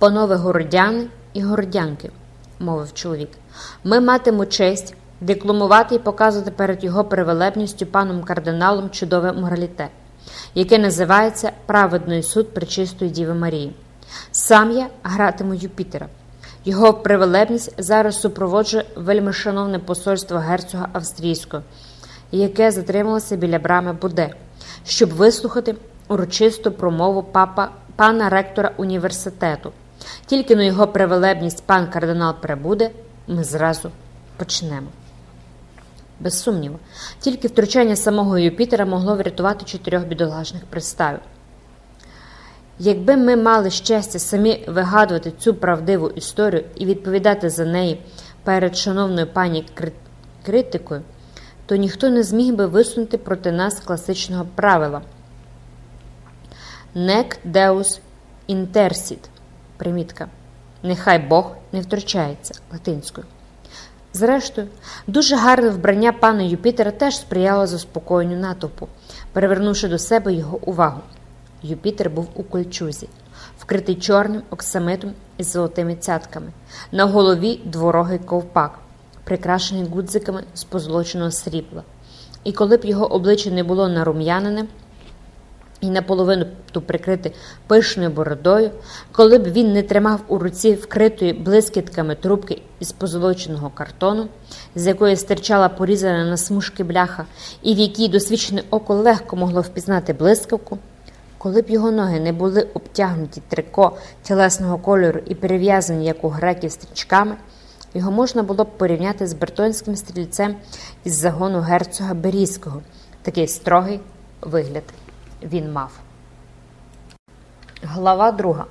Панове городяни і городянки, мовив чоловік, ми матимемо честь декламувати і показувати перед його привелебністю паном кардиналом чудове мораліте, яке називається Праведний суд Пречистої Діви Марії. Сам я гратиму Юпітера. Його привелебність зараз супроводжує вельмишановне посольство герцога австрійського, яке затрималося біля брами Буде, щоб вислухати урочисту промову папа пана ректора університету. Тільки на його привелебність пан кардинал прибуде, ми зразу почнемо. Без сумніву, тільки втручання самого Юпітера могло врятувати чотирьох бідолашних представів. Якби ми мали щастя самі вигадувати цю правдиву історію і відповідати за неї перед шановною пані критикою, то ніхто не зміг би висунути проти нас класичного правила Nec Deus intersit. Примітка. Нехай Бог не втручається латинською. Зрештою, дуже гарне вбрання пана Юпітера теж сприяло заспокоєнню натовпу, перевернувши до себе його увагу. Юпітер був у кольчузі, вкритий чорним оксамитом із золотими цятками, на голові дворогий ковпак, прикрашений гудзиками з позолоченого срібла. І коли б його обличчя не було нарум'янене, і наполовину ту прикрити пишною бородою, коли б він не тримав у руці вкритої блискітками трубки із позолоченого картону, з якої стирчала порізана на смужки бляха, і в якій досвідчене око легко могло впізнати блискавку, коли б його ноги не були обтягнуті трико тілесного кольору і перев'язані, як у греків, стрічками, його можна було б порівняти з бертонським стрільцем із загону герцога Берізького, такий строгий вигляд він мав. Глава 2.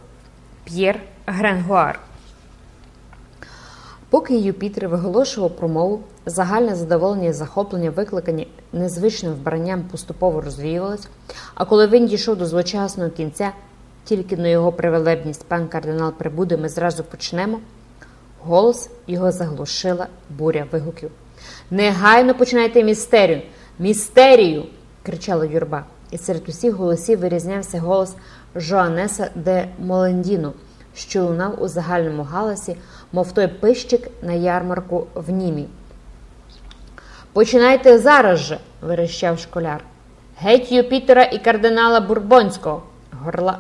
П'єр Гренгуар. Поки Юпітер виголошував промову, загальне задоволення і захоплення, викликані незвичним вбранням, поступово розвіювалось, а коли він дійшов до злочасного кінця, тільки на його привелебність пан кардинал прибуде, ми зразу почнемо. Голос його заглушила буря вигуків. Негайно починайте містерію! Містерію! кричала юрба і серед усіх голосів вирізнявся голос Жоанеса де Молендіно, що лунав у загальному галасі, мов той пищик на ярмарку в німі. Починайте зараз же, верещав школяр. Геть Юпітера і кардинала Бурбонського. Горла...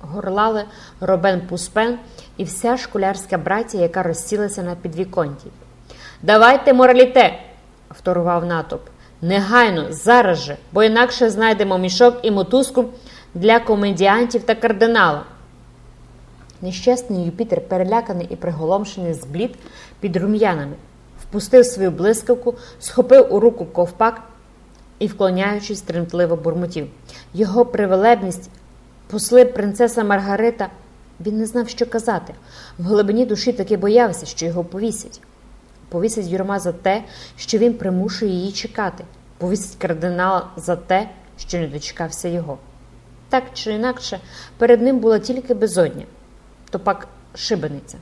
Горлали Робен Пуспен і вся школярська братія, яка розсілася на підвіконті. Давайте мораліте, вторував натовп. Негайно, зараз же, бо інакше знайдемо мішок і мотузку для комедіантів та кардинала. Нещасний Юпітер, переляканий і приголомшений зблід під рум'янами, впустив свою блискавку, схопив у руку ковпак і, вклоняючись, тремтливо бурмотів. Його привелебність посли принцеса Маргарита. Він не знав, що казати. В глибині душі таки боявся, що його повісять. Повісить юрма за те, що він примушує її чекати, повісить кардинала за те, що не дочекався його. Так чи інакше, перед ним була тільки безодня, то пак шибениця.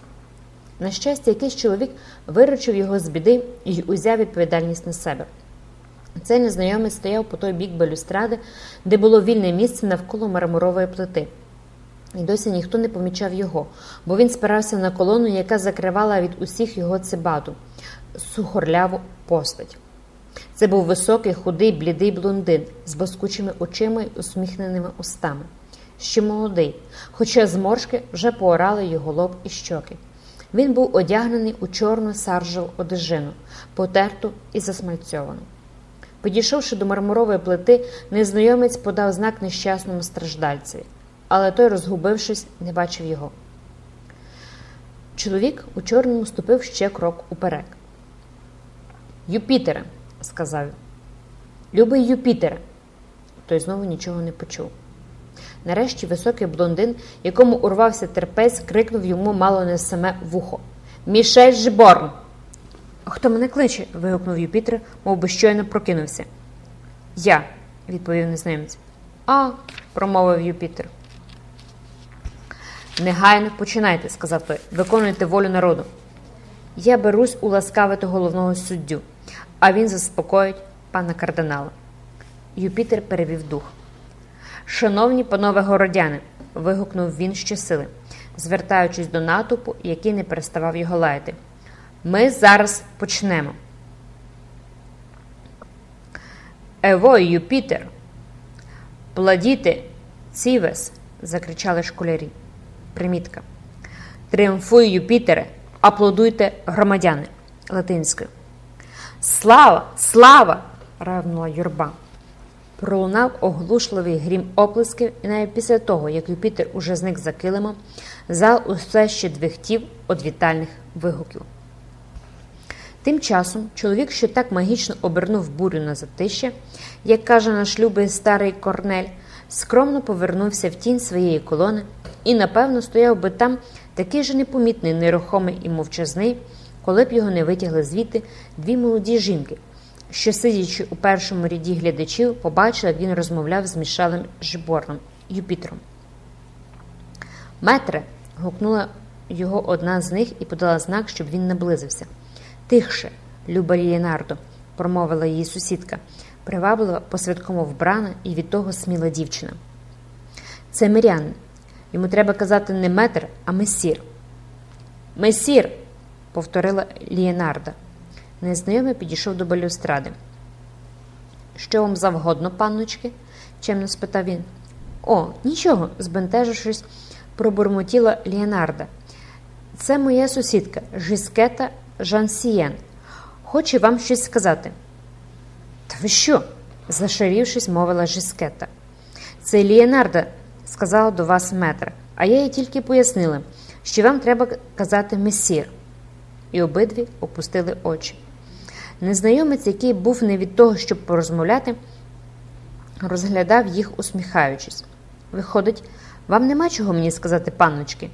На щастя, якийсь чоловік виручив його з біди і узяв відповідальність на себе. Цей незнайомець стояв по той бік балюстради, де було вільне місце навколо мармурової плити. І досі ніхто не помічав його, бо він спирався на колону, яка закривала від усіх його цибату, сухорляву постать. Це був високий, худий, блідий блондин з блискучими очима й усміхненими устами, ще молодий, хоча зморшки вже поорали його лоб і щоки. Він був одягнений у чорну саржеву одежину, потерту і засмальцьовану. Підійшовши до мармурової плити, незнайомець подав знак нещасному страждальцеві, але той, розгубившись, не бачив його. Чоловік у чорному ступив ще крок уперек. Юпітере, сказав. Любий Юпітере. Той знову нічого не почув. Нарешті високий блондин, якому урвався терпець, крикнув йому мало не саме вухо. Мішель Жиборн! Хто мене кличе? вигукнув Юпітер, мов би щойно прокинувся. Я, відповів незнайомець. А, промовив Юпітер. Негайно починайте, сказав той. Виконуйте волю народу. Я берусь уласкавити головного суддю, а він заспокоїть пана кардинала. Юпітер перевів дух. Шановні панове городяни, вигукнув він щосили, звертаючись до натовпу, який не переставав його лаяти. Ми зараз почнемо. Евой, Юпітер! Пладіте, цівес! закричали школярі. Примітка. Тріумфуй, Юпітере! Аплодуйте, громадяни латинською. Слава! Слава! ревнула юрба. Пролунав оглушливий грім оплесків, і навіть після того, як Юпітер уже зник за килимом, зал усе ще двихтів від вітальних вигуків. Тим часом чоловік, що так магічно обернув бурю на затище, як каже наш любий старий Корнель, скромно повернувся в тінь своєї колони і, напевно, стояв би там такий же непомітний, нерухомий і мовчазний, коли б його не витягли звідти дві молоді жінки, що, сидячи у першому ряді глядачів, побачили, як він розмовляв з Мішелем Жиборном Юпітером. Метре. гукнула його одна з них і подала знак, щоб він наблизився. Тихше, люба Лієнардо, промовила її сусідка, приваблива по святкому вбрана і від того сміла дівчина. Це мирянин. Йому треба казати не метр, а месір. Месір, повторила Лієнарда. Незнайомий підійшов до балюстради. Що вам завгодно, панночки? чемно спитав він. О, нічого, збентежившись, пробурмотіла Лієнарда. Це моя сусідка Жискета Жансієн. Хоче вам щось сказати. Та ви що? зашарівшись, мовила Жискета. Це Лієнарда сказала до вас метр, а я їй тільки пояснила, що вам треба казати месір. І обидві опустили очі. Незнайомець, який був не від того, щоб порозмовляти, розглядав їх, усміхаючись. Виходить, вам нема чого мені сказати, панночки?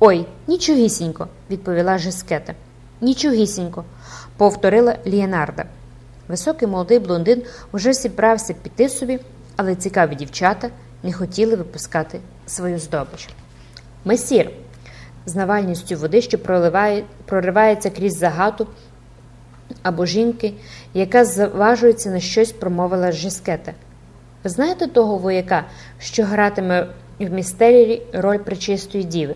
Ой, нічогісінько, відповіла Жискета. Нічогісінько, повторила Лієнарда. Високий молодий блондин уже зібрався піти собі, але цікаві дівчата не хотіли випускати свою здобич. Месір, з навальністю води, що проливає, проривається крізь загату або жінки, яка заважується на щось, промовила Жискета. Ви знаєте того вояка, що гратиме в містерії роль причистої діви?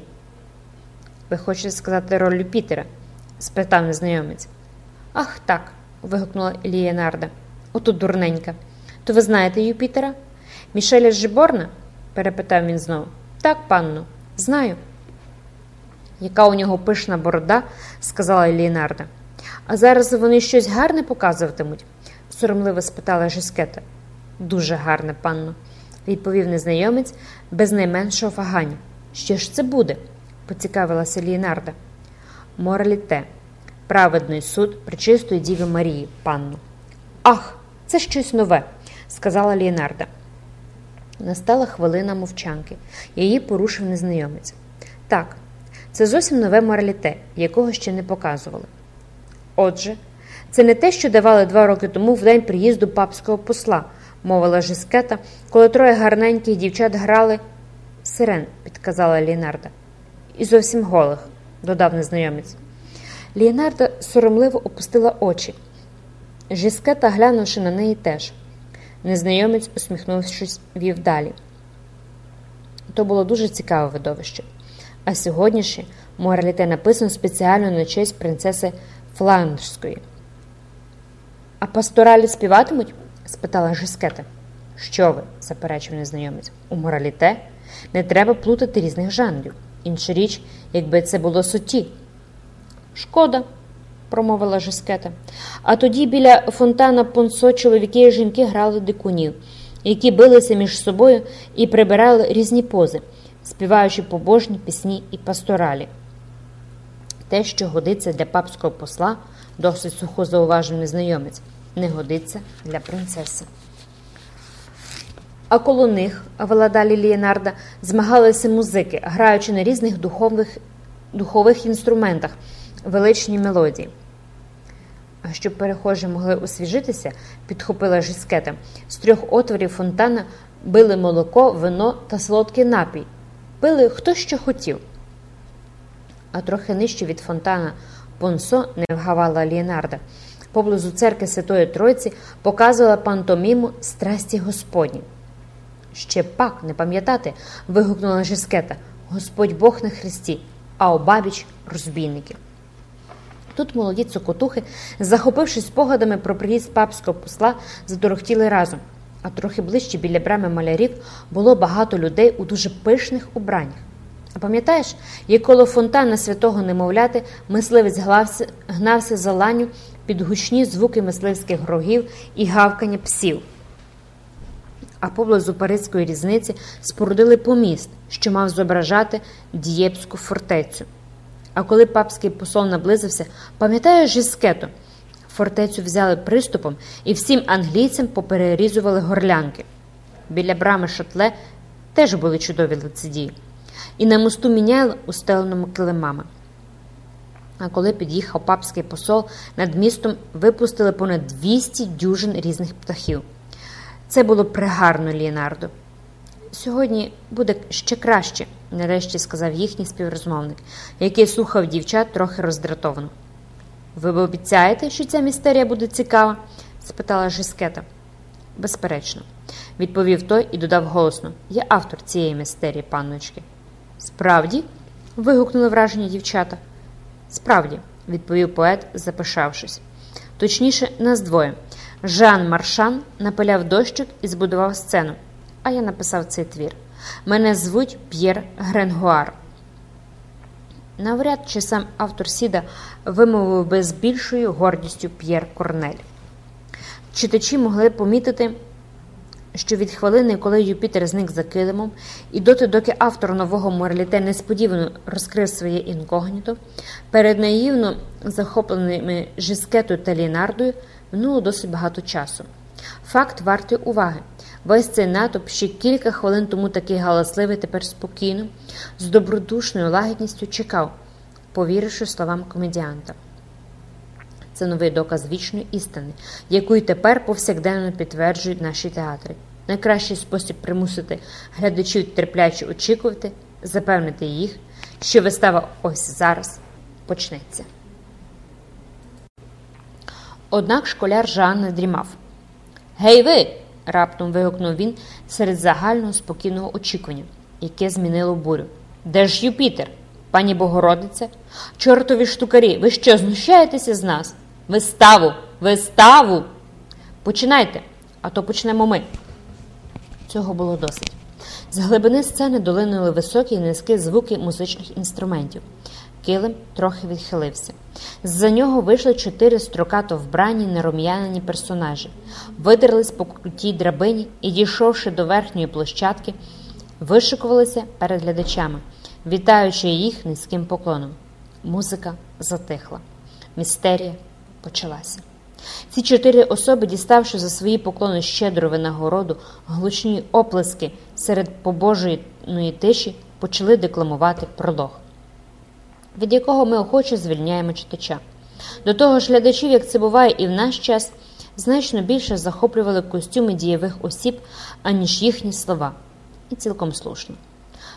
Ви хочете сказати роль Юпітера? спитав незнайомець. Ах, так. вигукнула Лієнарда. Ото дурненька. То ви знаєте Юпітера? Мішеля Жиборна? перепитав він знову. Так, панно, знаю. Яка у нього пишна борода, сказала Лієнарда. А зараз вони щось гарне показуватимуть? соромливо спитала Жискета. Дуже гарне, панно, відповів незнайомець без найменшого вагання. Що ж це буде? поцікавилася Лієнарда. Мораліте, праведний суд причистої Діви Марії, панну. Ах, це щось нове, сказала Лієнарда. Настала хвилина мовчанки. Її порушив незнайомець. Так, це зовсім нове мораліте, якого ще не показували. Отже, це не те, що давали два роки тому в день приїзду папського посла, мовила Жискета, коли троє гарненьких дівчат грали сирен, підказала Лінарда. І зовсім голих, додав незнайомець. Ліонарда соромливо опустила очі. Жискета, глянувши на неї теж. Незнайомець, усміхнувшись, вів далі. То було дуже цікаве видовище. А сьогоднішнє мораліте написано спеціально на честь принцеси Фландрської. А пасторалі співатимуть? спитала Жискета. Що ви? заперечив незнайомець. У мораліте не треба плутати різних жанрів. Інша річ, якби це було суті. Шкода, промовила Жискета. А тоді біля фонтана Понсо чоловіки і жінки грали дикунів, які билися між собою і прибирали різні пози, співаючи побожні пісні і пасторалі. Те, що годиться для папського посла, досить сухо зауважив незнайомець, не годиться для принцеси. А коло них, вела далі Лієнарда, змагалися музики, граючи на різних духових, духових інструментах величні мелодії. Щоб перехожі могли освіжитися, підхопила жискета, з трьох отворів фонтана били молоко, вино та солодкий напій. Пили хто що хотів. А трохи нижче від фонтана Понсо не вгавала Лієнарда. Поблизу церкви Святої Тройці показувала пантоміму страсті Господні. Ще пак не пам'ятати. вигукнула Жискета. Господь Бог на Христі, а обабіч розбійники. Тут молоді цокотухи, захопившись спогадами про приїзд папського посла, заторохтіли разом, а трохи ближче біля брами малярів було багато людей у дуже пишних убраннях. А пам'ятаєш, як коло фонтана святого немовляти мисливець гнався, гнався за ланю під гучні звуки мисливських рогів і гавкання псів. А поблизу Паризької різниці спорудили поміст, що мав зображати Дієпську фортецю. А коли папський посол наблизився, пам'ятаєш Жіскету? Фортецю взяли приступом і всім англійцям поперерізували горлянки. Біля брами шатле теж були чудові лицедії. І на мосту міняли устеленому килимами. А коли під'їхав папський посол, над містом випустили понад 200 дюжин різних птахів. Це було пригарно, Ліонардо. Сьогодні буде ще краще, нарешті сказав їхній співрозмовник, який слухав дівчат трохи роздратовано. Ви обіцяєте, що ця містерія буде цікава? спитала Жискета. Безперечно, відповів той і додав голосно: Я автор цієї містерії, панночки. Справді? вигукнули вражені дівчата. Справді, відповів поет, запишавшись. Точніше, нас двоє. Жан Маршан напиляв дощик і збудував сцену, а я написав цей твір. Мене звуть П'єр Гренгуар. Навряд чи сам автор Сіда вимовив би з більшою гордістю П'єр Корнель. Читачі могли помітити, що від хвилини, коли Юпітер зник за килимом, і доти, доки автор нового мораліте несподівано розкрив своє інкогніто, перед наївно захопленими Жискетою та Лінардою минуло досить багато часу. Факт вартий уваги. Весь цей натовп ще кілька хвилин тому такий галасливий, тепер спокійно, з добродушною лагідністю чекав, повіривши словам комедіанта. Це новий доказ вічної істини, яку й тепер повсякденно підтверджують наші театри. Найкращий спосіб примусити глядачів терпляче очікувати, запевнити їх, що вистава ось зараз почнеться. Однак школяр Жан не дрімав. Гей, ви! Раптом вигукнув він серед загального спокійного очікування, яке змінило бурю. Де ж Юпітер? Пані Богородиця? Чортові штукарі, ви що, знущаєтеся з нас? Виставу, виставу! Починайте, а то почнемо ми. Цього було досить. З глибини сцени долинули високі і низькі звуки музичних інструментів. Килим трохи відхилився. З-за нього вийшли чотири строкато вбрані нерум'янені персонажі, видерлись по крутій драбині і, дійшовши до верхньої площадки, вишикувалися перед глядачами, вітаючи їх низьким поклоном. Музика затихла. Містерія почалася. Ці чотири особи, діставши за свої поклони щедру винагороду, глучні оплески серед побожої тиші, почали декламувати пролог від якого ми охоче звільняємо читача. До того ж, глядачів, як це буває і в наш час, значно більше захоплювали костюми дієвих осіб, аніж їхні слова, і цілком слушно.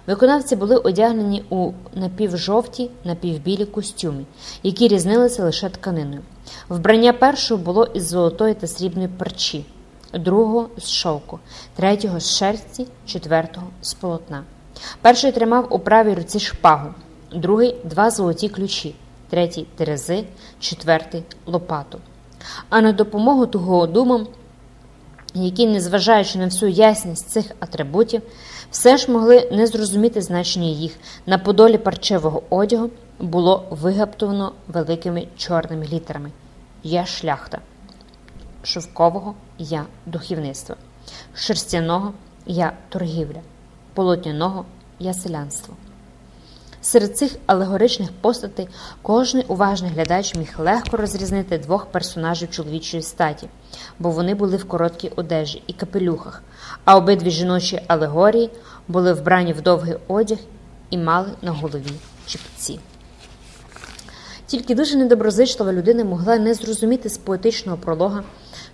Виконавці були одягнені у напівжовті, напівбілі костюми, які різнилися лише тканиною. Вбрання першого було із золотої та срібної парчі, другого з шовку, третього з шерсті, четвертого з полотна. Перший тримав у правій руці шпагу другий два золоті ключі, третій терези, четвертий лопату. А на допомогу тугодумам, які, незважаючи на всю ясність цих атрибутів, все ж могли не зрозуміти значення їх. На подолі парчевого одягу було вигаптовано великими чорними літерами. Я шляхта, шовкового я духівництво, шерстяного я торгівля, полотняного я селянство. Серед цих алегоричних постатей кожний уважний глядач міг легко розрізнити двох персонажів чоловічої статі, бо вони були в короткій одежі і капелюхах, а обидві жіночі алегорії були вбрані в довгий одяг і мали на голові чіпці. Тільки дуже недоброзичлива людина могла не зрозуміти з поетичного пролога,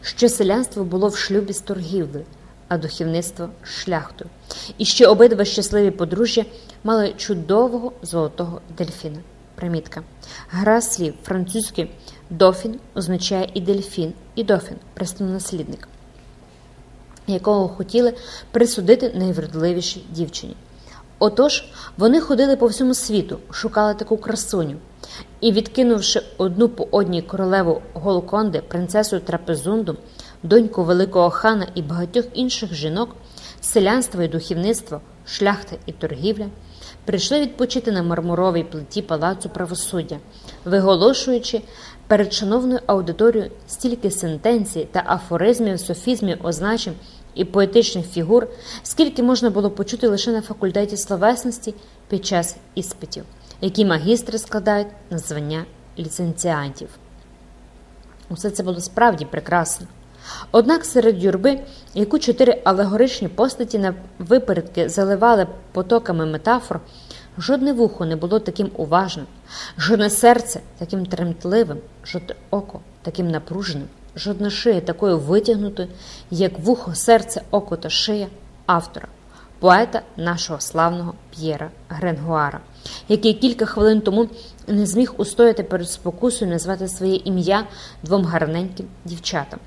що селянство було в шлюбі з торгівлею а духовництво шляхтою, і що обидва щасливі подружжя мали чудового золотого дельфіна. Примітка. Гра слів французький дофін означає і дельфін, і дофін престолонаслідник, якого хотіли присудити найвродливішій дівчині. Отож, вони ходили по всьому світу, шукали таку красуню. І, відкинувши одну по одній королеву Голконди, принцесу Трапезунду, доньку великого хана і багатьох інших жінок, селянство і духовництво, шляхта і торгівля, прийшли відпочити на мармуровій плиті палацу правосуддя, виголошуючи перед шановною аудиторією стільки сентенцій та афоризмів, софізмів, означень і поетичних фігур, скільки можна було почути лише на факультеті словесності під час іспитів, які магістри складають на звання ліцензіантів. Усе це було справді прекрасно. Однак серед юрби, яку чотири алегоричні постаті на випередки заливали потоками метафор, жодне вухо не було таким уважним, жодне серце таким тремтливим, жодне око таким напруженим, жодна шия такою витягнутою, як вухо, серце, око та шия автора, поета нашого славного П'єра Гренгуара, який кілька хвилин тому не зміг устояти перед спокусою назвати своє ім'я двом гарненьким дівчатам.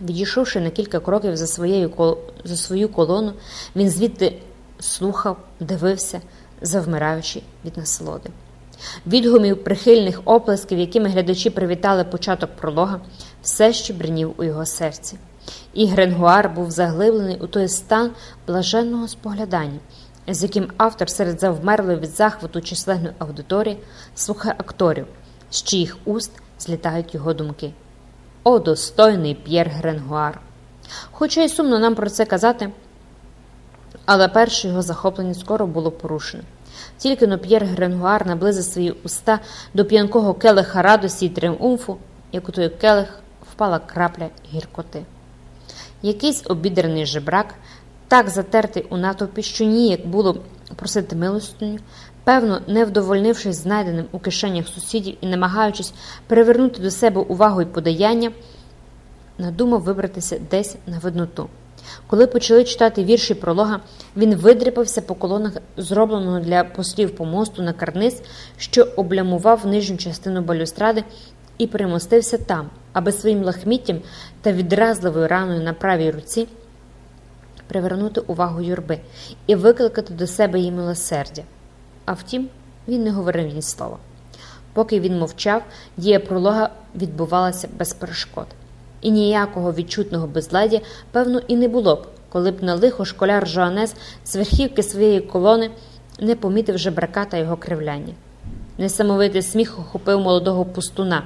Відійшовши на кілька кроків за, своєю, за свою колону, він звідти слухав, дивився, завмираючи від насолоди. Відгумів прихильних оплесків, якими глядачі привітали початок пролога, все ще бринів у його серці. І Гренгуар був заглиблений у той стан блаженного споглядання, з яким автор серед завмерлої від захвату численної аудиторії слухає акторів, з чиїх уст злітають його думки. О, достойний П'єр Гренгуар! Хоча й сумно нам про це казати, але перше його захоплення скоро було порушено. Тільки но П'єр Гренгуар наблизив свої уста до п'янкого келиха радості й тріумфу, як у той келих впала крапля гіркоти. Якийсь обідрений жебрак, так затертий у натовпі, що ніяк було просити милостиню, певно, не вдовольнившись знайденим у кишенях сусідів і намагаючись привернути до себе увагу й подаяння, надумав вибратися десь на видноту. Коли почали читати вірші пролога, він видряпався по колонах, зробленого для послів помосту на карниз, що облямував нижню частину балюстради, і примостився там, аби своїм лахміттям та відразливою раною на правій руці привернути увагу юрби і викликати до себе її милосердя. А втім, він не говорив ні слова. Поки він мовчав, дія пролога відбувалася без перешкод. І ніякого відчутного безладдя, певно, і не було б, коли б на лихо школяр Жоанес з верхівки своєї колони не помітив жебрака та його кривляння. Несамовитий сміх охопив молодого пустуна,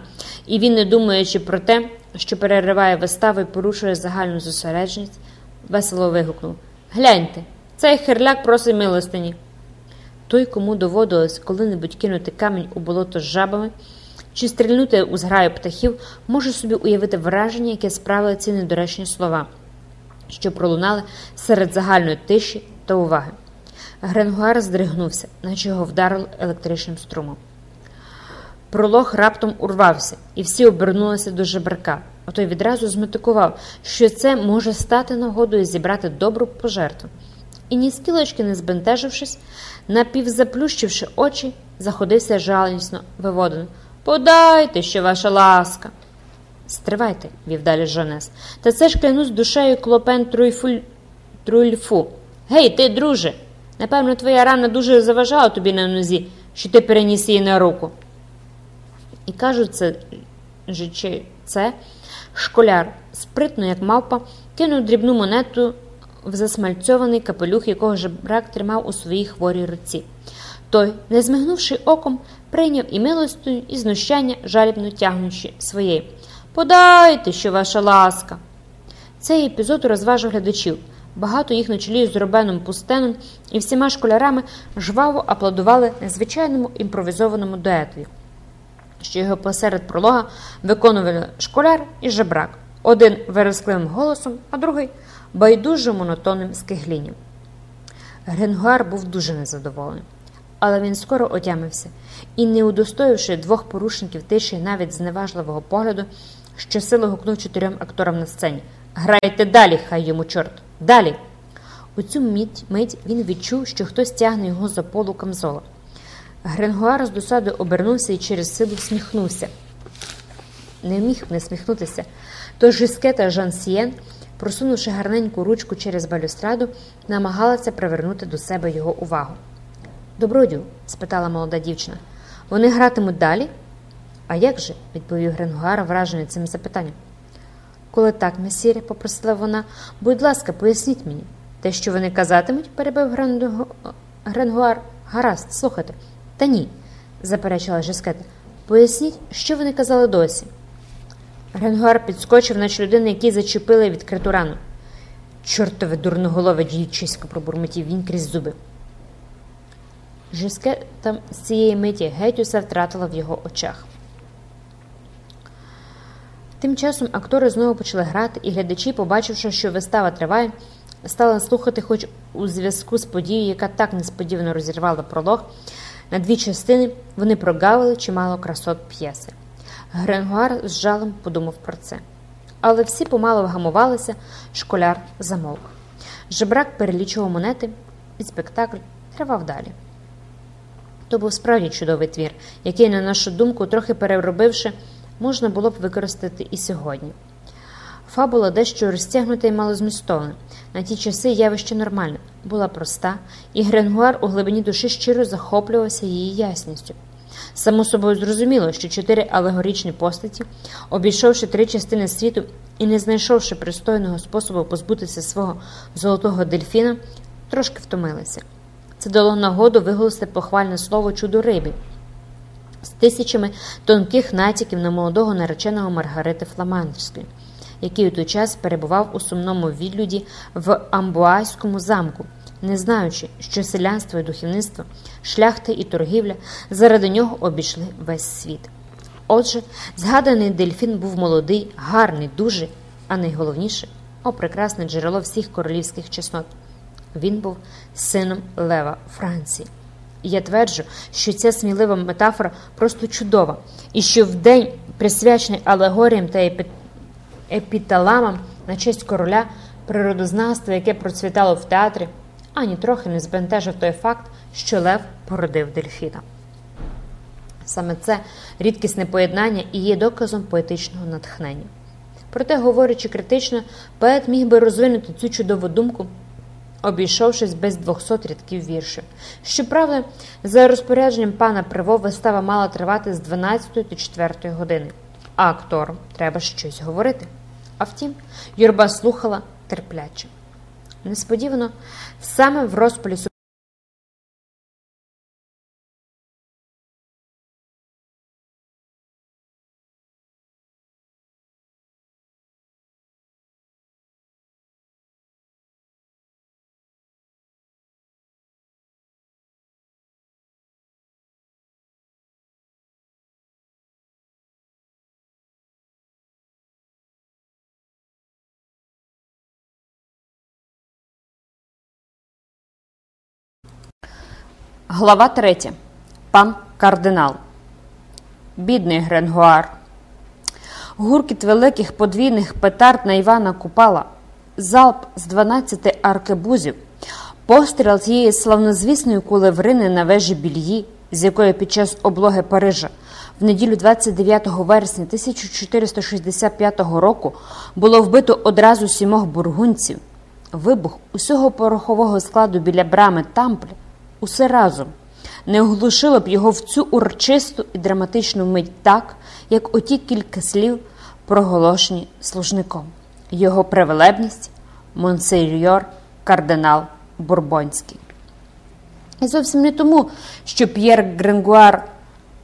і він, не думаючи про те, що перериває виставу і порушує загальну зосередженість, весело вигукнув Гляньте, цей херляк просить милостині. Той, кому доводилось коли-небудь кинути камінь у болото з жабами чи стрільнути у зграю птахів, може собі уявити враження, яке справили ці недоречні слова, що пролунали серед загальної тиші та уваги. Гренгуар здригнувся, наче його вдарило електричним струмом. Пролог раптом урвався, і всі обернулися до жебрака. А відразу зметикував, що це може стати нагодою зібрати добру пожертву. І ні скілочки не збентежившись, напівзаплющивши очі, заходився жалісно виводено. Подайте, що ваша ласка. Стривайте, вів далі Жонес. Та це ж клянусь душею клопен труйфуль... труйфу. Гей, ти, друже. Напевно, твоя рана дуже заважала тобі на нозі, що ти переніс її на руку. І кажуть, це, жичи, це школяр, спритно, як мавпа, кинув дрібну монету в засмальцьований капелюх, якого жебрак тримав у своїй хворій руці. Той, не змигнувши оком, прийняв і милостю, і знущання, жалібно тягнучи своєї. Подайте, що ваша ласка. Цей епізод розважив глядачів. Багато їх на чолі з Робеном Пустеном і всіма школярами жваво аплодували незвичайному імпровізованому дуетові, що його посеред пролога виконували школяр і жебрак, один верескливим голосом, а другий байдуже монотонним скиглінням. Гренгуар був дуже незадоволений, але він скоро отямився і, не удостоївши двох порушників тиші навіть зневажливого погляду, щосили гукнув чотирьом акторам на сцені Грайте далі, хай йому чорт, далі. У цю мить, мить він відчув, що хтось тягне його за полу камзола. Гренгуар з досадою обернувся і через силу всміхнувся. Не міг не сміхнутися. Тож Жіске та Жан Сієн просунувши гарненьку ручку через балюстраду, намагалася привернути до себе його увагу. Добродію? спитала молода дівчина. Вони гратимуть далі? А як же? відповів Гренгуар, вражений цим запитанням. Коли так, месіре, попросила вона, будь ласка, поясніть мені. Те, що вони казатимуть, перебив Гренгуар. Гаразд, слухайте. Та ні, заперечила Жескета. Поясніть, що вони казали досі. Гренгуар підскочив, наче людина, який зачепили відкриту рану. Чортове дурноголове дівчисько, пробурмотів він крізь зуби. Жескета з цієї миті геть усе втратила в його очах. Тим часом актори знову почали грати, і глядачі, побачивши, що вистава триває, стали слухати, хоч у зв'язку з подією, яка так несподівано розірвала пролог, на дві частини вони прогавили чимало красот п'єси. Гренгуар з жалем подумав про це. Але всі помало вгамувалися, школяр замовк. Жебрак перелічував монети, і спектакль тривав далі. То був справді чудовий твір, який, на нашу думку, трохи переробивши, можна було б використати і сьогодні. Фабула дещо розтягнута і малозмістовна. На ті часи явище нормальне, була проста, і Гренгуар у глибині душі щиро захоплювався її ясністю. Само собою зрозуміло, що чотири алегорічні постаті, обійшовши три частини світу і не знайшовши пристойного способу позбутися свого золотого дельфіна, трошки втомилися. Це дало нагоду виголосити похвальне слово чудо рибі з тисячами тонких натяків на молодого нареченого Маргарити Фламандерської, який у той час перебував у сумному відлюді в Амбуайському замку, не знаючи, що селянство і духовництво, шляхта і торгівля заради нього обійшли весь світ. Отже, згаданий дельфін був молодий, гарний, дуже, а найголовніше о прекрасне джерело всіх королівських чеснот. Він був сином Лева Франції. І я тверджу, що ця смілива метафора просто чудова, і що в день, присвячений алегоріям та епіталамам на честь короля, природознавства, яке процвітало в театрі, ані трохи не збентежив той факт, що Лев породив дельфіна. Саме це рідкісне поєднання і є доказом поетичного натхнення. Проте, говорячи критично, поет міг би розвинути цю чудову думку обійшовшись без 200 рядків віршів. Щоправда, за розпорядженням пана Приво вистава мала тривати з 12 до 4 години, а акторам треба щось говорити. А втім, юрба слухала терпляче. Несподівано, саме в розпалі Глава 3. Пан кардинал. Бідний Гренгуар. Гуркіт великих подвійних петард на Івана Купала, залп з 12 аркебузів, постріл цієї славнозвісної кулеврини на вежі більї, з якої під час облоги Парижа в неділю 29 вересня 1465 року було вбито одразу сімох бургунців. Вибух усього порохового складу біля брами Тампль усе разом не оглушило б його в цю урочисту і драматичну мить так, як оті кілька слів, проголошені служником. Його превелебність монсейор кардинал Бурбонський. І зовсім не тому, що П'єр Гренгуар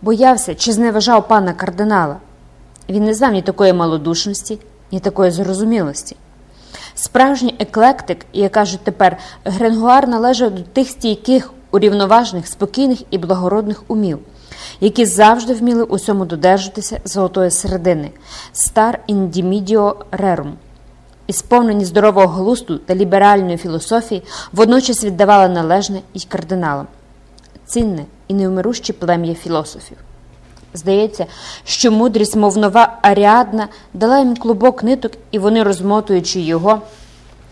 боявся чи зневажав пана кардинала. Він не знав ні такої малодушності, ні такої зрозумілості. Справжній еклектик, як кажуть тепер, Гренгуар належав до тих стійких урівноважених, спокійних і благородних умів, які завжди вміли усьому додержатися золотої середини, стар індімідіо рерум. І сповнені здорового глусту та ліберальної філософії, водночас віддавали належне і кардиналам, цінне і невмируще плем'я філософів. Здається, що мудрість, мов нова аріадна, дала їм клубок ниток, і вони, розмотуючи його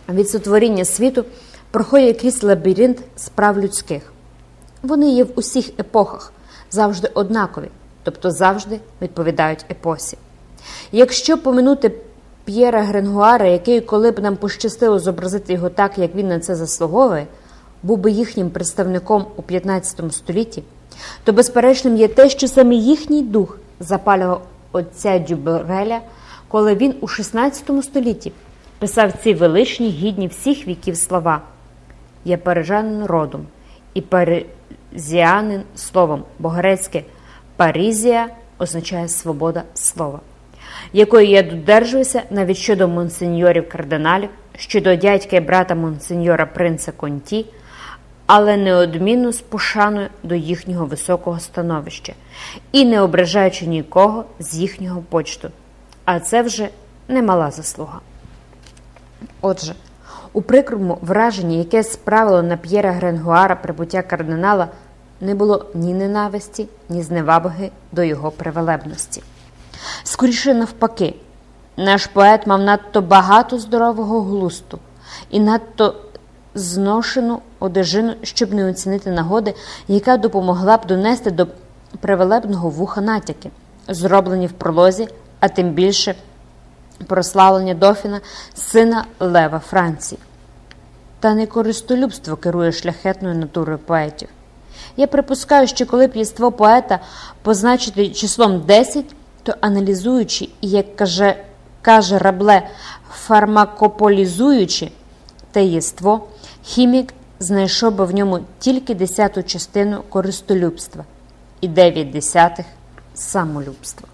від сотворіння світу, проходять крізь лабіринт справ людських. Вони є в усіх епохах, завжди однакові, тобто завжди відповідають епосі. Якщо поминути П'єра Гренгуара, який, коли б нам пощастило зобразити його так, як він на це заслуговує, був би їхнім представником у 15 столітті, то безперечним є те, що саме їхній дух запалював отця Дюбреля, коли він у 16 столітті писав ці величні гідні всіх віків слова. Я парижанин родом і паризіанин словом, бо грецьке Парізія означає свобода слова, якої я додержуюся навіть щодо монсеньорів кардиналів, щодо дядька і брата монсеньора принца Конті, але неодмінно з пошаною до їхнього високого становища і не ображаючи нікого з їхнього почту. А це вже немала заслуга. Отже, у прикрому враженні, яке справило на П'єра Гренгуара прибуття кардинала, не було ні ненависті, ні зневаги до його привелебності. Скоріше навпаки, наш поет мав надто багато здорового глусту і надто зношену одежину, щоб не оцінити нагоди, яка допомогла б донести до привелебного вуха натяки, зроблені в пролозі, а тим більше прославлення Дофіна, сина Лева Франції. Та не користолюбство керує шляхетною натурою поетів. Я припускаю, що коли б єство поета позначити числом 10, то аналізуючи і, як каже, каже Рабле, фармакополізуючи те єство, хімік знайшов би в ньому тільки десяту частину користолюбства і дев'ять десятих самолюбства.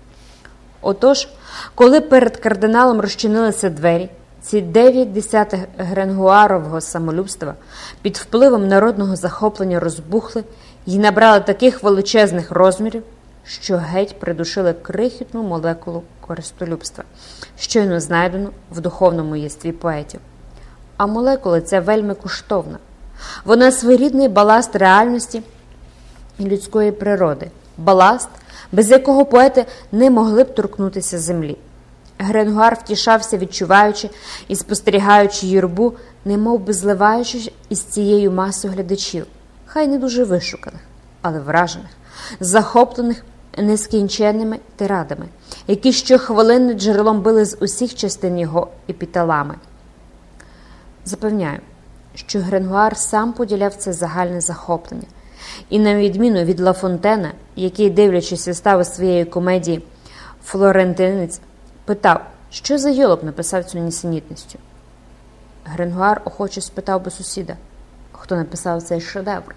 Отож, коли перед кардиналом розчинилися двері, ці дев'ять десятих гренгуарового самолюбства під впливом народного захоплення розбухли і набрали таких величезних розмірів, що геть придушили крихітну молекулу користолюбства, щойно знайдену в духовному єстві поетів. А молекула ця вельми коштовна. Вона своєрідний баласт реальності людської природи, баласт, без якого поети не могли б торкнутися землі. Гренгуар втішався, відчуваючи і спостерігаючи юрбу, немов би зливаючись із цією масою глядачів, хай не дуже вишуканих, але вражених, захоплених нескінченними тирадами, які щохвилини джерелом били з усіх частин його епіталами. Запевняю, що Гренгуар сам поділяв це загальне захоплення, і, на відміну від Лафонтена, який, дивлячись вистави своєї комедії Флорентинець, питав, що за йолок написав цю нісенітністю. Гренгуар охоче спитав би сусіда, хто написав цей шедевр.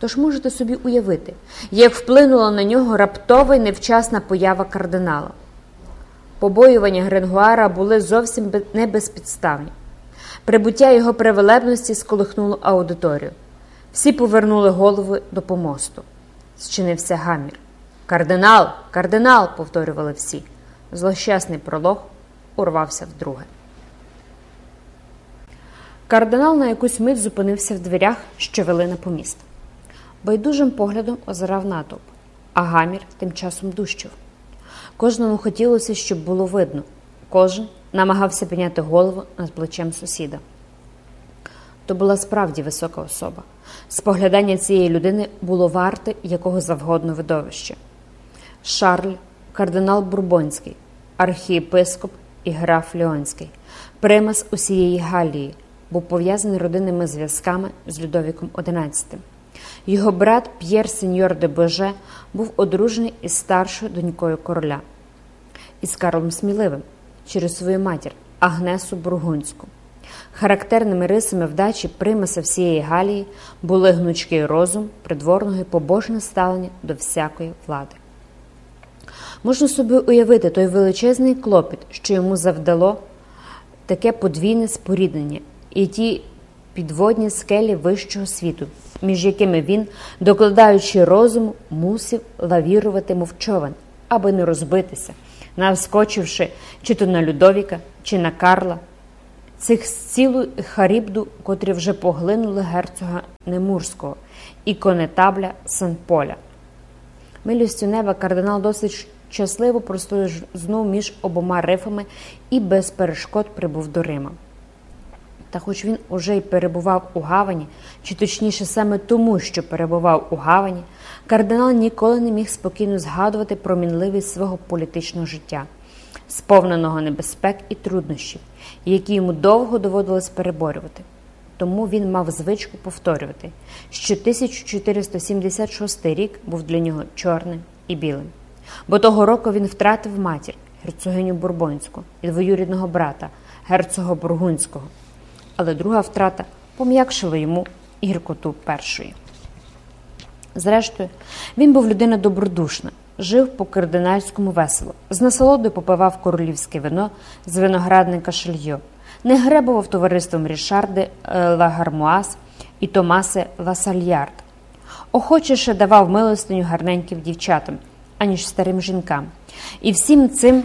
Тож можете собі уявити, як вплинула на нього раптова й невчасна поява кардинала. Побоювання Гренгуара були зовсім не безпідставні. Прибуття його привелебності сколихнуло аудиторію. Всі повернули голови до помосту. Зчинився гамір. Кардинал, кардинал, повторювали всі. Злощасний пролог урвався вдруге. Кардинал на якусь мить зупинився в дверях, що вели на поміст. Байдужим поглядом озирав натовп, а гамір тим часом дужчав. Кожному хотілося, щоб було видно. Кожен намагався підняти голову над плечем сусіда. То була справді висока особа. Споглядання цієї людини було варте якого завгодно видовища. Шарль, кардинал Бурбонський, архієпископ і граф Леонський, примас усієї Галії, був пов'язаний родинними зв'язками з Людовіком XI. Його брат П'єр Сеньор де Боже був одружений із старшою донькою короля, із Карлом Сміливим через свою матір Агнесу Бургунську. Характерними рисами вдачі примаса всієї Галії були гнучкий розум, придворного і побожне ставлення до всякої влади. Можна собі уявити той величезний клопіт, що йому завдало таке подвійне споріднення, і ті підводні скелі вищого світу, між якими він, докладаючи розуму, мусив лавірувати мовчован, аби не розбитися, навскочивши чи то на Людовіка, чи на Карла, цих цілу харібду, котрі вже поглинули герцога Немурського і конетабля Сен-Поля. Милістю неба кардинал досить щасливо простоїв знов між обома рифами і без перешкод прибув до Рима. Та хоч він уже й перебував у гавані, чи точніше саме тому, що перебував у гавані, кардинал ніколи не міг спокійно згадувати про мінливість свого політичного життя. сповненого небезпек і труднощів, які йому довго доводилось переборювати. Тому він мав звичку повторювати, що 1476 рік був для нього чорним і білим. Бо того року він втратив матір, герцогиню Бурбонську і двоюрідного брата, герцога Бургунського. Але друга втрата пом'якшила йому гіркоту першої. Зрештою, він був людина добродушна, жив по кардинальському весело, з насолодою попивав королівське вино з виноградника Шельйо, не гребував товариством Рішарди е, Лагармуаз і Томасе Ласальярд. Охочіше давав милостиню гарненьким дівчатам, аніж старим жінкам, і всім цим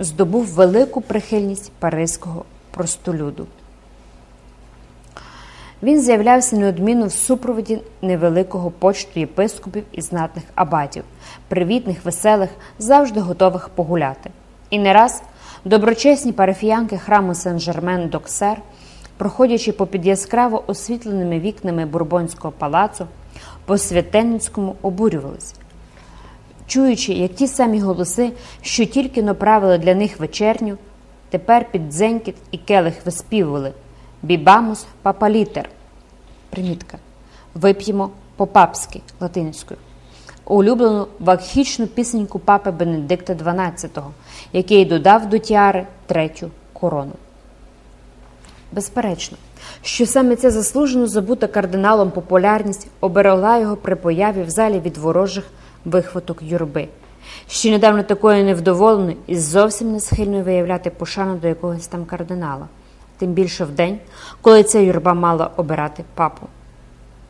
здобув велику прихильність паризького простолюду. Він з'являвся неодмінно в супроводі невеликого почту єпископів і знатних абатів, привітних, веселих, завжди готових погуляти. І не раз доброчесні парафіянки храму Сен-Жермен Доксер, проходячи попід яскраво освітленими вікнами Бурбонського палацу, по святенницькому обурювались, чуючи, як ті самі голоси, що тільки направили для них вечерню, тепер під дзенькіт і келих виспівували Бібамус папалітер. Примітка. Вип'ємо по-папськи латинською. Улюблену вакхічну пісеньку папи Бенедикта XII, який додав до тіари третю корону. Безперечно, що саме ця заслужено забута кардиналом популярність оберегла його при появі в залі від ворожих вихваток юрби, ще недавно такої невдоволеної і зовсім не схильної виявляти пошану до якогось там кардинала, тим більше в день, коли ця юрба мала обирати папу.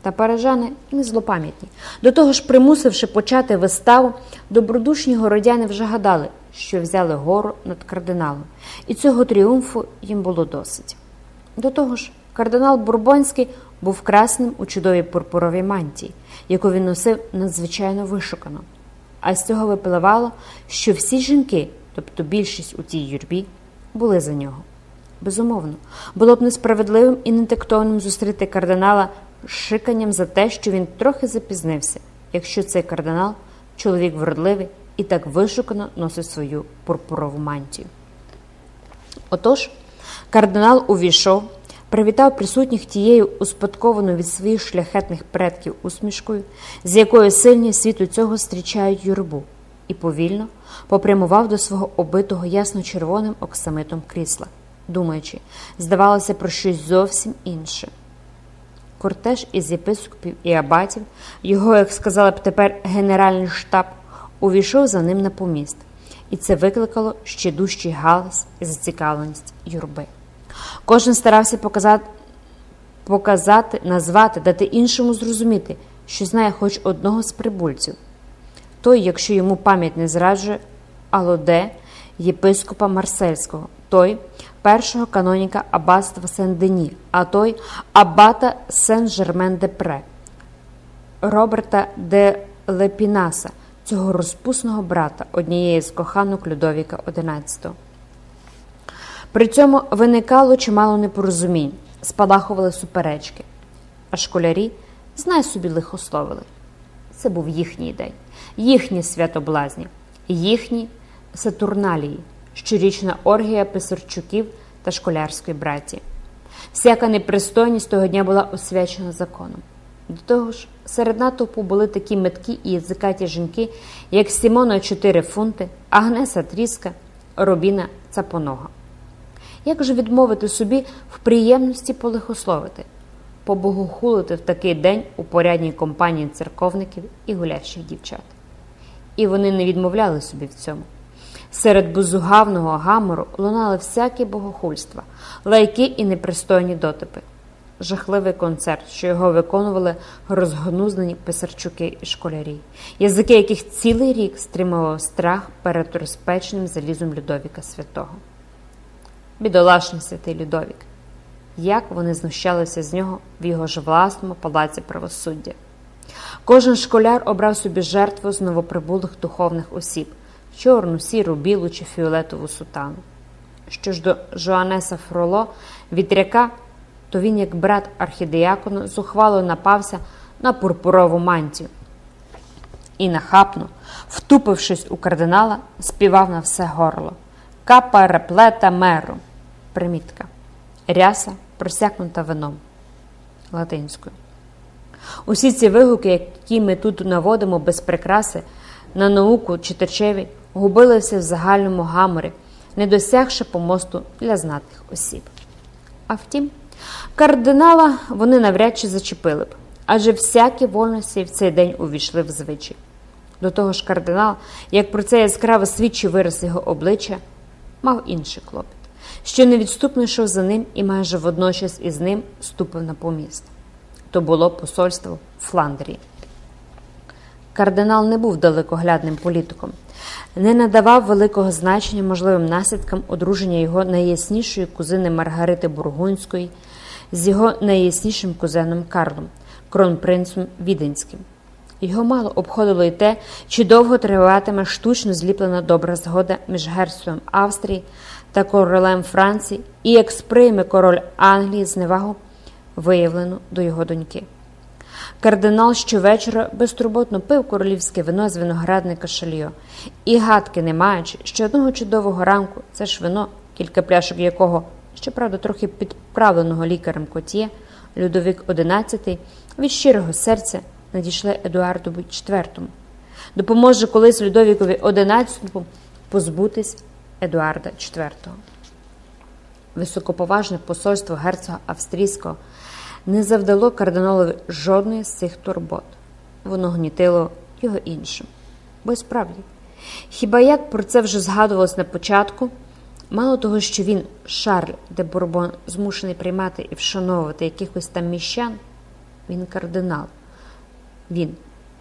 Та парижани не злопам'ятні. До того ж, примусивши почати виставу, добродушні городяни вже гадали, що взяли гору над кардиналом, і цього тріумфу їм було досить. До того ж, кардинал Бурбонський був красним у чудовій пурпуровій мантії, яку він носив надзвичайно вишукано. А з цього випливало, що всі жінки, тобто більшість у тій юрбі, були за нього. Безумовно, було б несправедливим і нетактовним зустріти кардинала шиканням за те, що він трохи запізнився, якщо цей кардинал чоловік вродливий і так вишукано носить свою пурпурову мантію. Отож, кардинал увійшов, привітав присутніх тією успадкованою від своїх шляхетних предків усмішкою, з якою сильні світу цього зустрічають юрбу, і повільно попрямував до свого обитого ясно-червоним оксамитом крісла, думаючи, здавалося про щось зовсім інше. Кортеж із єпископів і абатів, його, як сказали б тепер, генеральний штаб, увійшов за ним на поміст, і це викликало ще дужчий галас і зацікавленість юрби. Кожен старався показати, показати, назвати, дати іншому зрозуміти, що знає хоч одного з прибульців. Той, якщо йому пам'ять не зраджує, Алоде, єпископа Марсельського, той першого каноніка аббатства Сен-Дені, а той аббата Сен-Жермен-де-Пре, Роберта де Лепінаса, цього розпусного брата однієї з коханок Людовіка XI. При цьому виникало чимало непорозумінь, спалахували суперечки, а школярі знай собі лихословили. Це був їхній день, їхні святоблазні, їхні сатурналії, щорічна оргія писарчуків та школярської браті. Всяка непристойність того дня була освячена законом. До того ж, серед натовпу були такі меткі і язикаті жінки, як Сімона Чотири фунти, Агнеса Тріска, Робіна Цапонога. Як же відмовити собі в приємності полихословити, побогохулити в такий день у порядній компанії церковників і гулящих дівчат? І вони не відмовляли собі в цьому. Серед безугавного гамору лунали всякі богохульства, лайки і непристойні дотипи. Жахливий концерт, що його виконували розгнузнені писарчуки і школярі, язики яких цілий рік стримував страх перед розпеченим залізом Людовіка Святого. Бідолашний святий Людовік, як вони знущалися з нього в його ж власному палаці правосуддя. Кожен школяр обрав собі жертву з новоприбулих духовних осіб чорну, сіру, білу чи фіолетову сутану. Що ж до Жоанеса Фроло, вітряка, то він, як брат архідеякону, зухвало напався на пурпурову мантію і нахапно, втупившись у кардинала, співав на все горло. капа реплета меру. Примітка. Ряса просякнута вином латинською. Усі ці вигуки, які ми тут наводимо без прикраси, на науку читачеві, губилися в загальному гаморі, не досягши помосту для знатних осіб. А втім, кардинала вони навряд чи зачепили б, адже всякі вольності в цей день увійшли в звичай. До того ж, кардинал, як про це яскраво свідчив вираз його обличчя, мав інший клопіт, що невідступно йшов за ним і майже водночас із ним ступив на поміст. То було посольство Фландрії. Кардинал не був далекоглядним політиком, не надавав великого значення можливим наслідкам одруження його найяснішої кузини Маргарити Бургунської з його найяснішим кузеном Карлом, кронпринцем Віденським. Його мало обходило й те, чи довго триватиме штучно зліплена добра згода між герцогом Австрії та королем Франції, і як сприйме король Англії зневагу, виявлену до його доньки. Кардинал щовечора безтурботно пив королівське вино з виноградника Шальйо, і гадки не маючи, що одного чудового ранку це ж вино, кілька пляшок якого, щоправда, трохи підправленого лікарем Котє, Людовик XI, від щирого серця надійшли Едуарду IV. Допоможе колись Людовікові XI позбутись Едуарда IV. Високоповажне посольство герцога австрійського не завдало кардиналові жодної з цих турбот. Воно гнітило його іншим. Бо й справді, хіба як про це вже згадувалось на початку? Мало того, що він, Шарль де Бурбон, змушений приймати і вшановувати якихось там міщан, він кардинал. Він,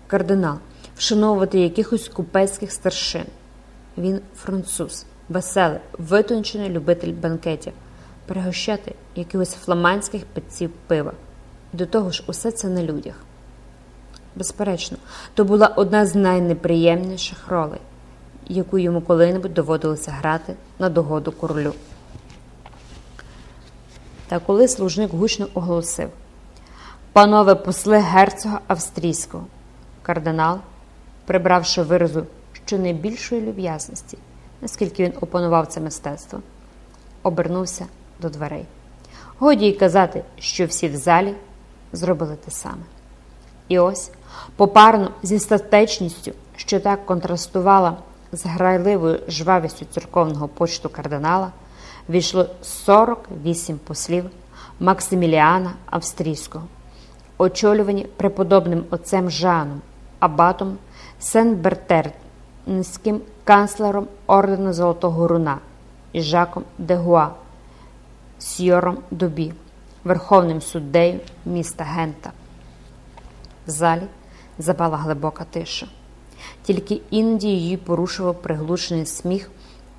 кардинал, вшановувати якихось купецьких старшин. Він француз, веселий, витончений любитель банкетів, пригощати якихось фламандських питців пива. До того ж, усе це на людях. Безперечно, то була одна з найнеприємніших ролей, яку йому коли-небудь доводилося грати на догоду королю. Та коли служник гучно оголосив Панове посли герцога австрійського, кардинал, прибравши виразу щонайбільшої люб'язності, наскільки він опанував це мистецтво, обернувся до дверей. Годі й казати, що всі в залі зробили те саме. І ось, попарно зі статечністю, що так контрастувала з грайливою жвавістю церковного почту кардинала, війшло 48 послів Максиміліана Австрійського, очолювані преподобним отцем Жаном, абатом Сен-Бертернським канцлером ордену Золотого Руна і Жаком Дегуа, Сьором Добі, верховним суддею міста Гента. В залі запала глибока тиша. Тільки іноді її порушував приглушений сміх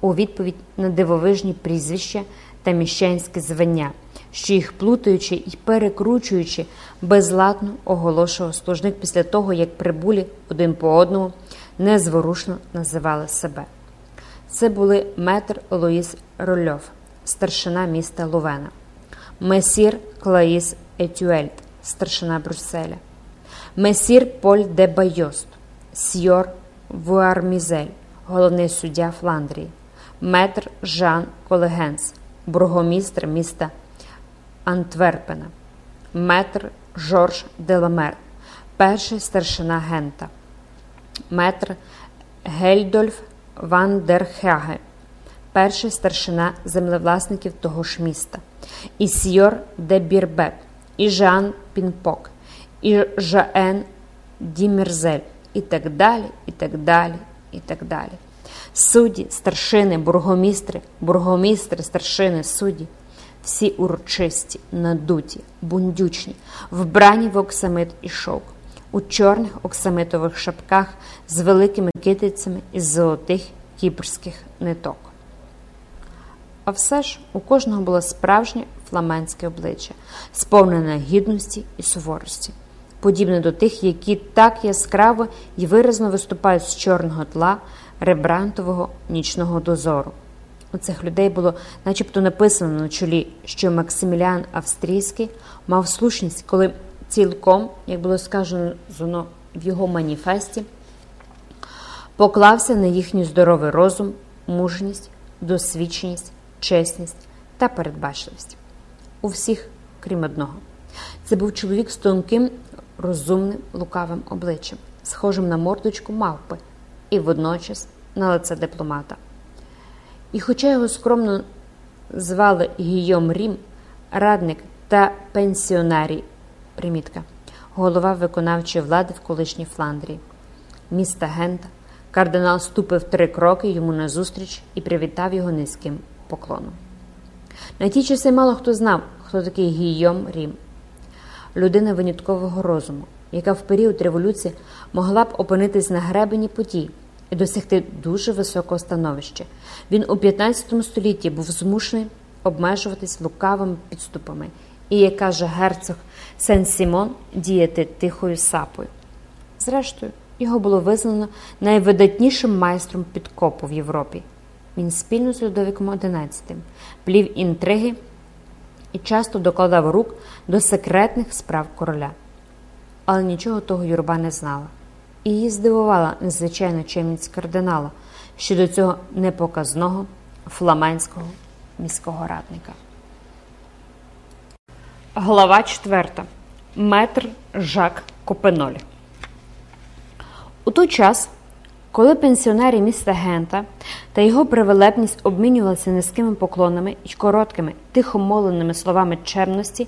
у відповідь на дивовижні прізвища та міщанське звання, що їх плутаючи і перекручуючи, безладно оголошував служник після того, як прибулі один по одному незворушно називали себе. Це були метр Луїс Рольов, старшина міста Лувена, месір Клаїс Етюельт, старшина Брюсселя, месір Поль де Байост, сьор Вуармізель, головний суддя Фландрії, метр Жан Колегенс, бургомістр міста Антверпена, метр Жорж Деламер, перший старшина Гента, метр Гельдольф Ван дер Хяге, перший старшина землевласників того ж міста, і Сьор де Бірбек, і Жан Пінпок, і Жаен Дімерзель, і так далі, і так далі, і так далі. Судді, старшини, бургомістри, бургомістри, старшини, судді, всі урочисті, надуті, бундючні, вбрані в оксамит і шовк, у чорних оксамитових шапках з великими китицями із золотих кіпрських ниток. А все ж у кожного було справжнє фламандське обличчя, сповнене гідності і суворості, подібне до тих, які так яскраво і виразно виступають з чорного тла ребрантового нічного дозору. У цих людей було начебто написано на чолі, що Максиміліан Австрійський мав слушність, коли цілком, як було сказано в його маніфесті, поклався на їхній здоровий розум, мужність, досвідченість, чесність та передбачливість. У всіх, крім одного. Це був чоловік з тонким, розумним, лукавим обличчям, схожим на мордочку мавпи і водночас на лице дипломата. І, хоча його скромно звали Гійом Рім, радник та пенсіонарій, примітка, голова виконавчої влади в колишній Фландрії, міста Гента, кардинал ступив три кроки йому назустріч і привітав його низьким поклоном. На ті часи мало хто знав, хто такий Гійом Рім, людина виняткового розуму, яка в період революції могла б опинитись на гребені путі і досягти дуже високого становища. Він у 15 столітті був змушений обмежуватись лукавими підступами і, як каже герцог Сен Сімон, діяти тихою сапою. Зрештою, його було визнано найвидатнішим майстром підкопу в Європі. Він спільно з Людовиком XI плів інтриги і часто докладав рук до секретних справ короля. Але нічого того юрба не знала. Її здивувала незвичайна чемність кардинала щодо цього непоказного фламандського міського радника. Глава 4. Метр Жак Копеноль. У той час, коли пенсіонери міста Гента та його привелебність обмінювалися низькими поклонами і короткими, тихомоленими словами чемності,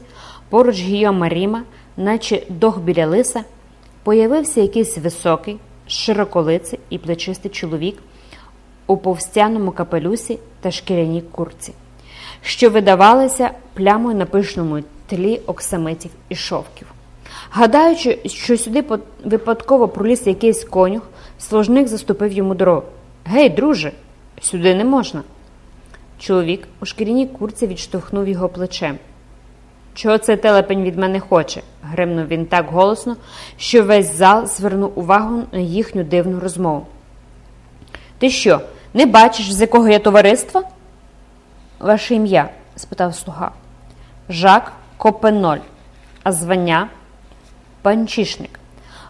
поруч Гійома Ріма, наче дох біля лиса, появився якийсь високий, широколиций і плечистий чоловік у повстяному капелюсі та шкіряній курці, що видавалися плямою на пишному тлі оксамитів і шовків. Гадаючи, що сюди випадково проліз якийсь конюх, сложник заступив йому дорогу. Гей, друже, сюди не можна. Чоловік у шкіряній курці відштовхнув його плечем. Чого цей телепень від мене хоче? гримнув він так голосно, що весь зал звернув увагу на їхню дивну розмову. Ти що, не бачиш, з якого я товариства? Ваше ім'я? спитав слуга. Жак Копеноль, а звання панчішник,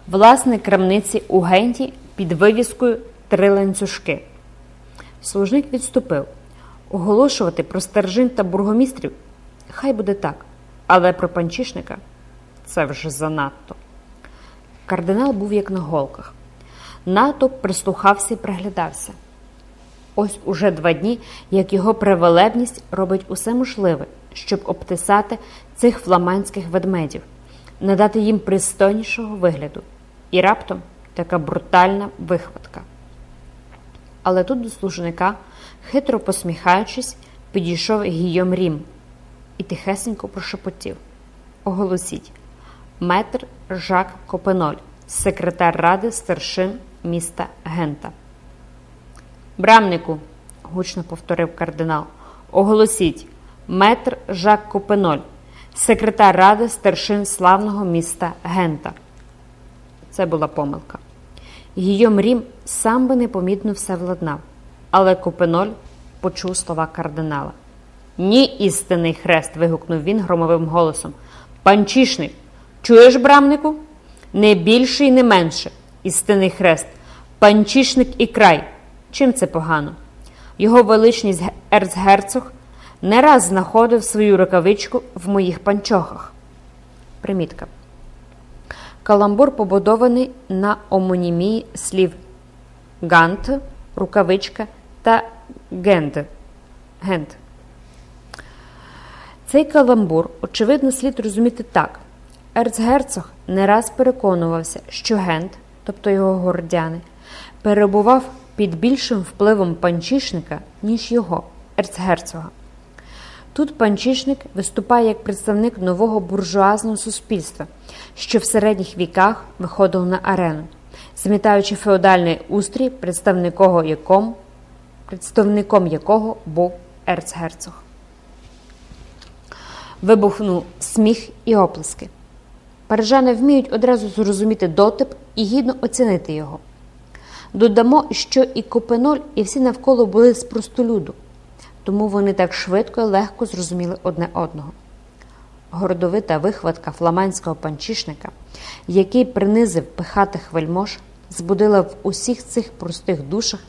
власник крамниці у генті під вивіскою три ланцюжки. Служник відступив. Оголошувати про стержин та бургомістрів хай буде так, але про панчішника це вже занадто. Кардинал був як на голках. Натовп прислухався і приглядався. Ось уже два дні, як його превелебність робить усе можливе, щоб обтисати цих фламандських ведмедів, надати їм пристойнішого вигляду, і раптом така брутальна вихватка. Але тут до служника, хитро посміхаючись, підійшов Гійом Рім і тихесенько прошепотів Оголосіть, метр Жак Копеноль, секретар ради старшин міста Гента. Брамнику, гучно повторив кардинал, оголосіть метр Жак Копеноль, секретар ради старшин славного міста Гента. Це була помилка. Гійом Рім сам би непомітно все владнав, але Копеноль почув слова кардинала. Ні, істинний хрест. вигукнув він громовим голосом. Панчішник, чуєш, брамнику? Не більше і не менше. Істинний хрест, панчішник і край. Чим це погано? Його величність ерцгерцог не раз знаходив свою рукавичку в моїх панчохах. Примітка. Каламбур побудований на омонімії слів гант, рукавичка та генд. генд. Цей каламбур, очевидно, слід розуміти так. Ерцгерцог не раз переконувався, що Гент, тобто його гордяни, перебував під більшим впливом панчішника, ніж його, ерцгерцога. Тут панчішник виступає як представник нового буржуазного суспільства, що в середніх віках виходило на арену, змітаючи феодальний устрій, представником якому, представником якого був ерцгерцог. Вибухнув сміх і оплески. Парижани вміють одразу зрозуміти дотип і гідно оцінити його. Додамо, що і Копеноль, і всі навколо були з простолюду, тому вони так швидко і легко зрозуміли одне одного. Гордовита вихватка фламандського панчішника, який принизив пихатих вельмож, збудила в усіх цих простих душах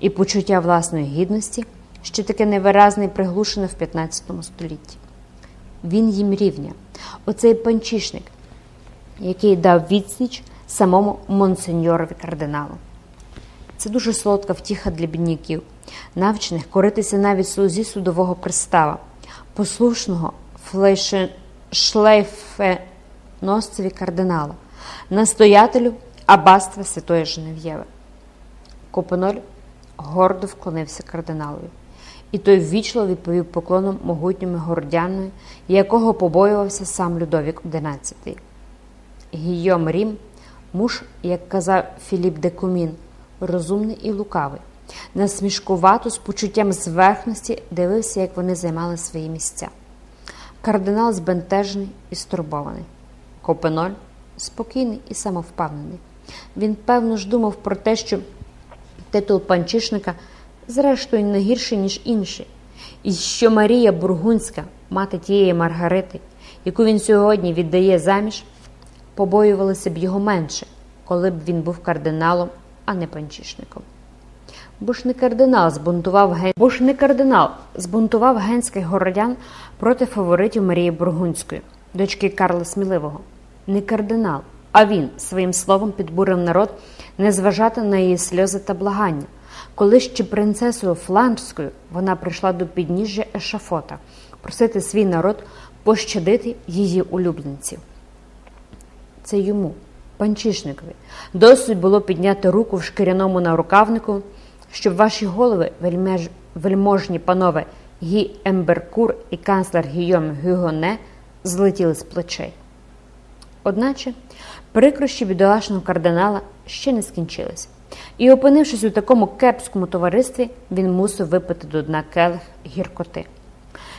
і почуття власної гідності, ще таке невиразне і приглушене в 15 столітті. Він їм рівня, оцей панчішник, який дав відсіч самому монсеньорові кардиналу. Це дуже солодка втіха для бідняків, навчених коритися навіть слузі судового пристава, послушного флейше... шлейфеносцеві кардинала, настоятелю аббатства Святої Женев'єви. Копеноль гордо вклонився кардиналові, і той ввічливо відповів поклоном могутньому гордяної, якого побоювався сам Людовік XI. Гійом Рім, муж, як казав Філіп де Кумін, розумний і лукавий, насмішкувато з почуттям зверхності дивився, як вони займали свої місця. Кардинал збентежений і стурбований. Копеноль спокійний і самовпевнений. Він, певно ж, думав про те, що титул панчишника, зрештою, не гірший, ніж інші, і що Марія Бургунська, мати тієї Маргарити, яку він сьогодні віддає заміж, побоювалися б його менше, коли б він був кардиналом, а не панчишником. Бо ж не кардинал збунтував ген... Бо ж не кардинал збунтував генських городян проти фаворитів Марії Бургунської, дочки Карла Сміливого. Не кардинал, а він своїм словом підбурив народ не зважати на її сльози та благання. Коли ще принцесою Фландрською вона прийшла до підніжжя Ешафота просити свій народ пощадити її улюбленців. Це йому, панчишникові, досить було підняти руку в шкіряному нарукавнику, щоб ваші голови, вельмеж, вельможні панове Гі Емберкур і канцлер Гійом Гюгоне, злетіли з плечей. Одначе прикрощі бідолашного кардинала ще не скінчилися, і, опинившись у такому кепському товаристві, він мусив випити до дна келих гіркоти.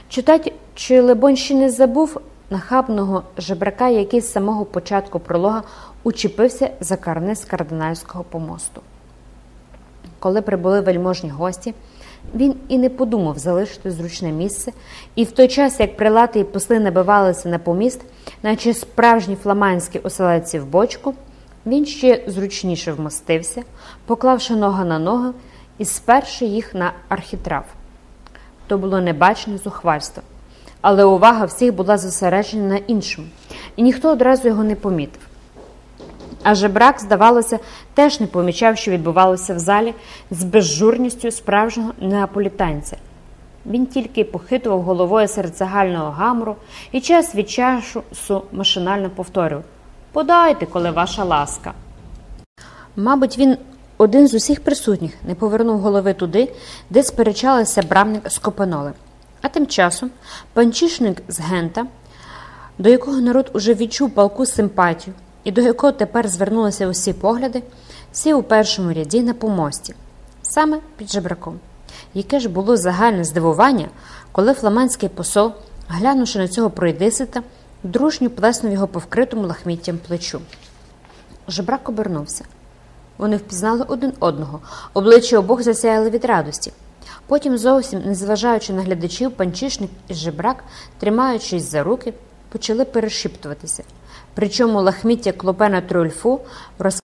Читать, чи Лебон ще не забув нахабного жебрака, який з самого початку пролога учепився за карниз кардинальського помосту. Коли прибули вельможні гості, він і не подумав залишити зручне місце, і в той час, як прилати і посли набивалися на поміст, наче справжні фламандські оселедці в бочку, він ще зручніше вмостився, поклавши нога на ногу і сперши їх на архітрав. То було небачне зухвальство, але увага всіх була зосереджена на іншому, і ніхто одразу його не помітив. А жебрак, здавалося, теж не помічав, що відбувалося в залі з безжурністю справжнього неаполітанця. Він тільки похитував головою серед загального гамору і час від часу машинально повторював Подайте, коли ваша ласка. Мабуть, він один з усіх присутніх не повернув голови туди, де сперечалися брамник з Копанолем. А тим часом панчишник з Гента, до якого народ уже відчув палку симпатію, і до якого тепер звернулися усі погляди, сів у першому ряді на помості, саме під жебраком. Яке ж було загальне здивування, коли фламандський посол, глянувши на цього пройдисита, дружньо плеснув його по вкритому лахміттям плечу. Жебрак обернувся. Вони впізнали один одного, обличчя обох засяяли від радості. Потім, зовсім не зважаючи на глядачів, панчишник і жебрак, тримаючись за руки, почали перешіптуватися. Причому лахміття клопена трюльфу розкидали.